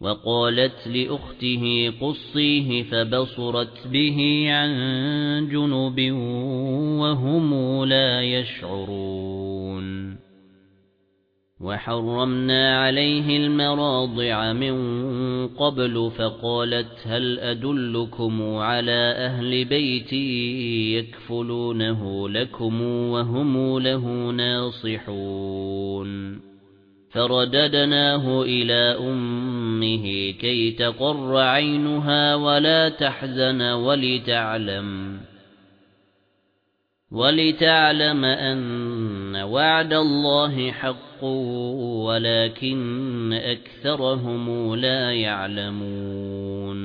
وقالت لأخته قصيه فبصرت به عن جنوب وهم لا يشعرون. وحرمنا عليه المراضع من قبل فقالت هل أدلكم على أهل بيتي يكفلونه لكم وهم له ناصحون. فرددناه إلى أمه كي تقر عينها ولا تحزن ولتعلم ولتعلم أن وعد الله حق ولكن أكثرهم لا يعلمون.